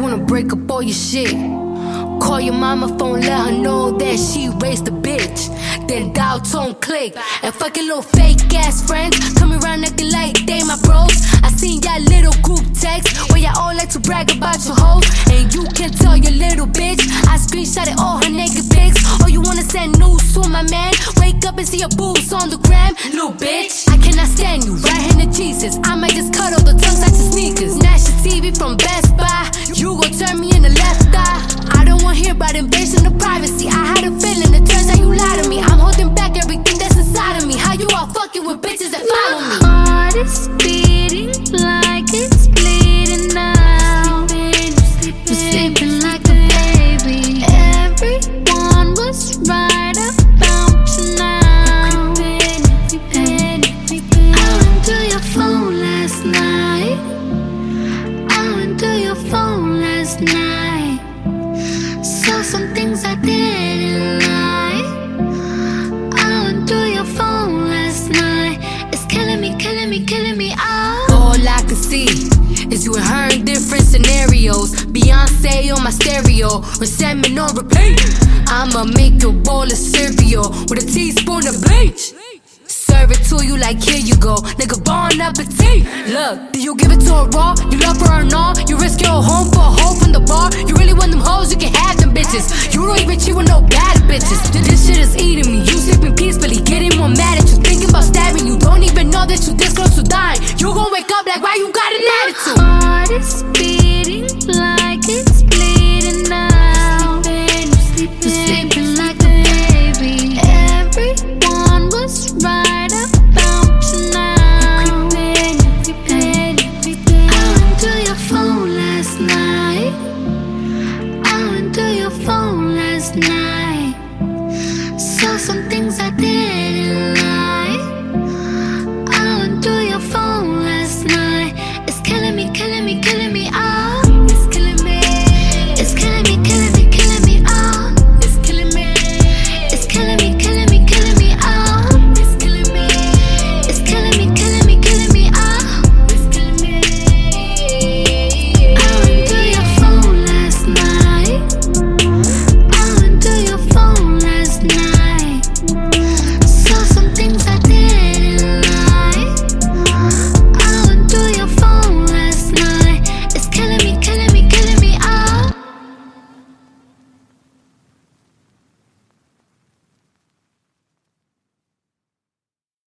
wanna break up all your shit. Call your mama phone, let her know that she raised a bitch. Then dial tone click. And fucking little fake ass friends coming around acting like they my bros. I seen y'all little group text where y'all all like to brag about your hoe. And you can tell your little bitch. I screenshotted all her naked pics. Oh, you wanna send news to my man? Wake up and see your boobs on the gram, little bitch. I cannot stand you, right hand to Jesus. I different scenarios. Beyonce on my stereo, resentment on repeat. I'ma make your bowl of cereal with a teaspoon of bleach. Serve it to you like here you go, nigga. Bon appetit. Look, do you give it to her raw? You love her or not? You risk your home for a hole from the bar. You really want them hoes? You can have them bitches. You don't even cheat with no bad bitches. This shit is eating me like a baby. Everyone was right about you now. I went to your phone last night. I went to your phone last night.